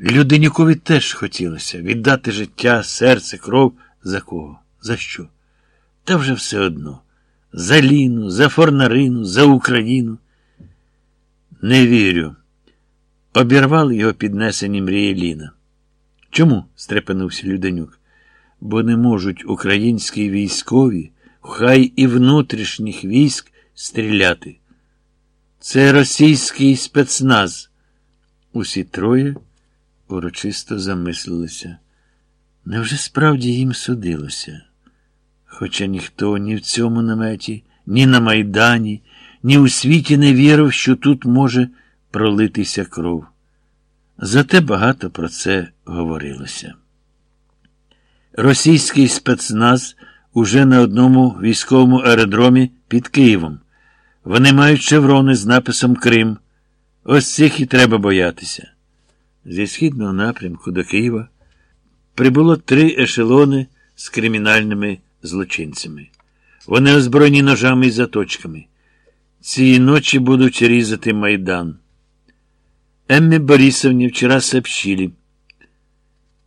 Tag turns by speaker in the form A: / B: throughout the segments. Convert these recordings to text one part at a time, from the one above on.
A: Людинюкові теж хотілося віддати життя, серце, кров за кого? За що? Та вже все одно. За Ліну, за Форнарину, за Україну. Не вірю. Обірвали його піднесені мрії Ліна. Чому? стрепенувся Люденюк. Бо не можуть українські військові, хай і внутрішніх військ стріляти. Це російський спецназ. Усі троє урочисто замислилися. Невже справді їм судилося? Хоча ніхто ні в цьому наметі, ні на Майдані, ні у світі не вірив, що тут може пролитися кров. Зате багато про це говорилося. Російський спецназ уже на одному військовому аеродромі під Києвом. Вони мають шеврони з написом Крим. Ось цих і треба боятися. Зі східного напрямку до Києва прибуло три ешелони з кримінальними злочинцями. Вони озброєні ножами і заточками. Цієї ночі будуть різати Майдан. Емме Борисовне вчера сообщили.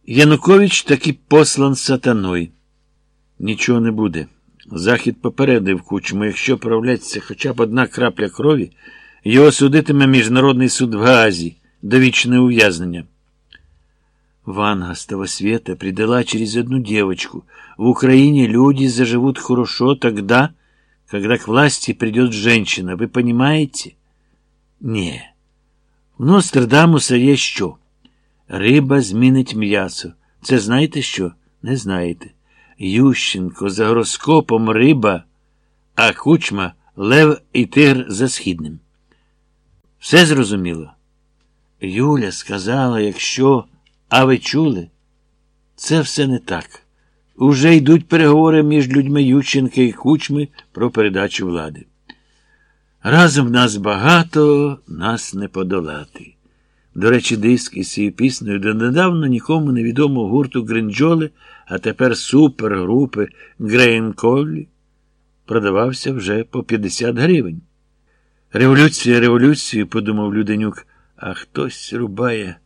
A: Янукович таки послан сатаною. Нічого не буде. Захід попередив кучму, якщо проявляється хоча б одна крапля крові, його судитиме Міжнародний суд в Гаазі, довічне ув'язнення. Ванга с того света предала через одну девочку. В Украине люди заживут хорошо тогда, когда к власти придет женщина. Вы понимаете? Не. В Нострадамуса є що? Риба змінить м'ясо. Це знаєте що? Не знаєте. Ющенко за гороскопом риба, а кучма лев і тигр за східним. Все зрозуміло? Юля сказала, якщо. А ви чули? Це все не так. Уже йдуть переговори між людьми Ющенка і Кучми про передачу влади. Разом нас багато, нас не подолати. До речі, диск із цією піснею донедавна нікому невідомого гурту Гринджоли, а тепер супергрупи Грейн Коллі продавався вже по 50 гривень. Революція, революцію, подумав Люденюк, а хтось рубає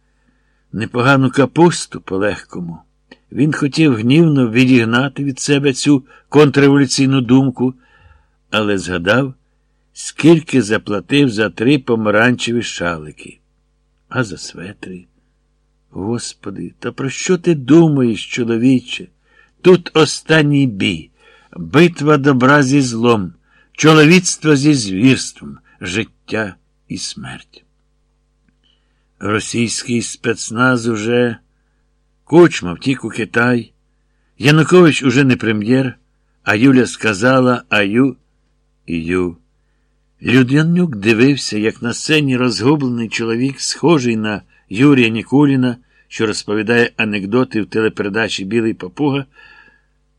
A: непогану капусту по-легкому. Він хотів гнівно відігнати від себе цю контрреволюційну думку, але згадав, скільки заплатив за три помаранчеві шалики. А за светри. Господи, та про що ти думаєш, чоловіче? Тут останній бій, битва добра зі злом, чоловіцтво зі звірством, життя і смерть. Російський спецназ уже Кучма втік у Китай. Янукович уже не прем'єр, а Юля сказала Аю і Ю. Людянюк дивився, як на сцені розгублений чоловік, схожий на Юрія Нікуліна, що розповідає анекдоти в телепередачі Білий Папуга,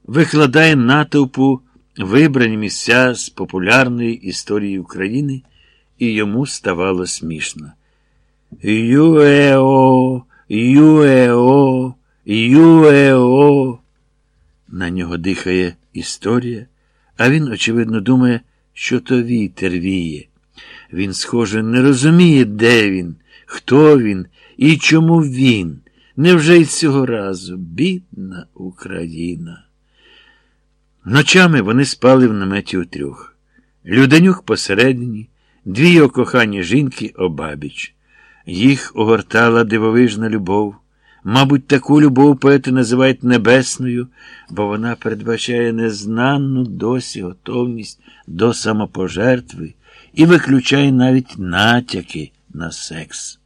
A: викладає натовпу вибрані місця з популярної історії України, і йому ставало смішно. Юео, юео, юео. На нього дихає історія, а він, очевидно, думає, що то вітер віє. Він, схоже, не розуміє, де він, хто він і чому він. Невже й цього разу бідна Україна? Ночами вони спали в наметі у трьох. Люденюк посередині, дві його кохані жінки обабіч. Їх огортала дивовижна любов. Мабуть, таку любов поети називають небесною, бо вона передбачає незнанну досі готовність до самопожертви і виключає навіть натяки на секс.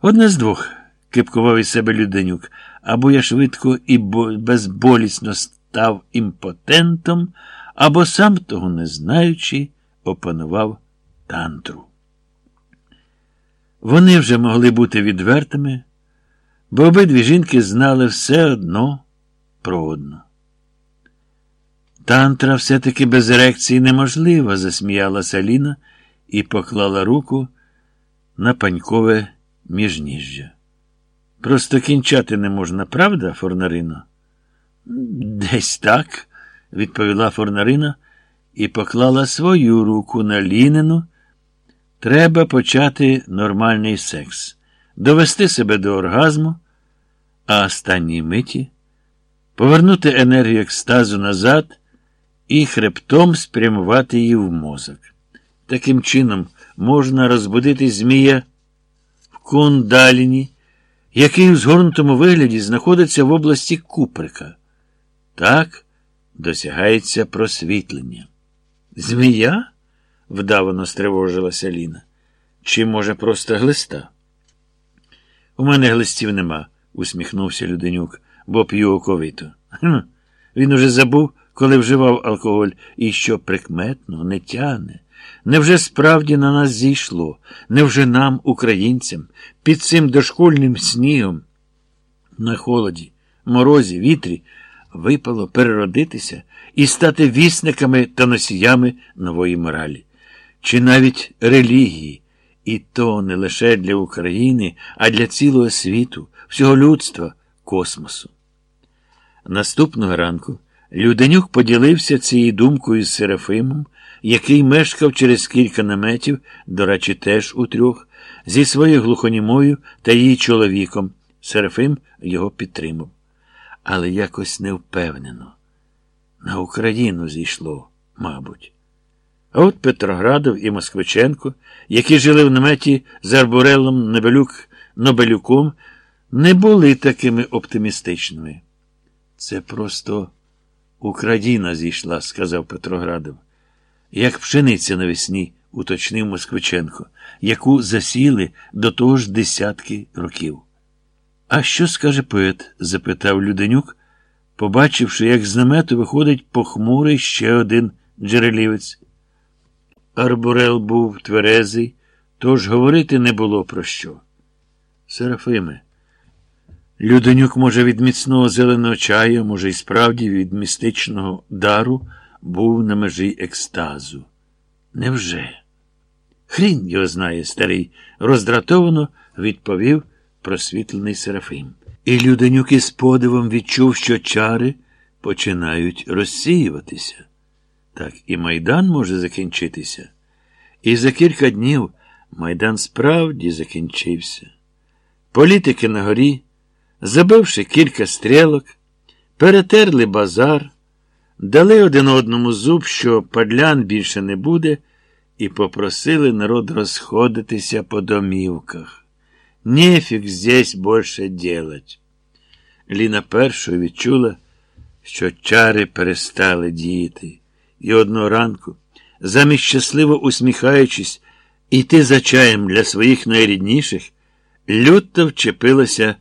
A: Одне з двох, кипкував із себе Люденюк, або я швидко і безболісно став імпотентом, або сам того не знаючи, опанував тантру. Вони вже могли бути відвертими, бо обидві жінки знали все одно про одну. Тантра все-таки без ерекції неможлива, засміялася Ліна і поклала руку на панькове міжніжжя. Просто кінчати не можна, правда, Форнарино? Десь так, відповіла Форнарина і поклала свою руку на Лінину. Треба почати нормальний секс. довести себе до оргазму, а останній миті повернути енергію екстазу назад і хребтом спрямувати її в мозок. Таким чином можна розбудити змія в кундаліні, який у згорнутому вигляді знаходиться в області Куприка. Так досягається просвітлення. Змія? Вдавано стривожилася Ліна. Чи, може, просто глиста? У мене глистів нема, усміхнувся Люденюк, бо п'ю оковито. Хм, Він уже забув, коли вживав алкоголь, і що прикметно не тяне. Невже справді на нас зійшло? Невже нам, українцям, під цим дошкольним снігом, на холоді, морозі, вітрі, випало переродитися і стати вісниками та носіями нової моралі? Чи навіть релігії? І то не лише для України, а для цілого світу, всього людства, космосу. Наступного ранку Люденюк поділився цією думкою з Серафимом, який мешкав через кілька наметів, до речі, теж у трьох, зі своєю глухонімою та її чоловіком. Серафим його підтримав. Але якось невпевнено. На Україну зійшло, мабуть. А от Петроградов і Москвиченко, які жили в наметі з Арбурелом Небелюк Нобелюком, не були такими оптимістичними. Це просто Україна зійшла, сказав Петроградов. Як пшениця навесні, уточнив Москвиченко, яку засіли до того ж десятки років. А що скаже поет? запитав Люденюк, побачивши, як з намету виходить похмурий ще один джерелівець. Арбурел був тверезий, тож говорити не було про що. Серафиме. Люденюк, може, від міцного зеленого чаю, може, і справді від містичного дару був на межі екстазу. Невже? Хрін його знає, старий, роздратовано відповів просвітлений Серафим. І Люденюк із подивом відчув, що чари починають розсіюватися. Так і Майдан може закінчитися. І за кілька днів Майдан справді закінчився. Політики на горі, забивши кілька стрілок, перетерли базар, дали один одному зуб, що падлян більше не буде, і попросили народ розходитися по домівках. Нефіг здесь більше делать. Ліна першою відчула, що чари перестали діяти, і одного ранку, замість щасливо усміхаючись, іти за чаєм для своїх найрідніших, люто вчепилася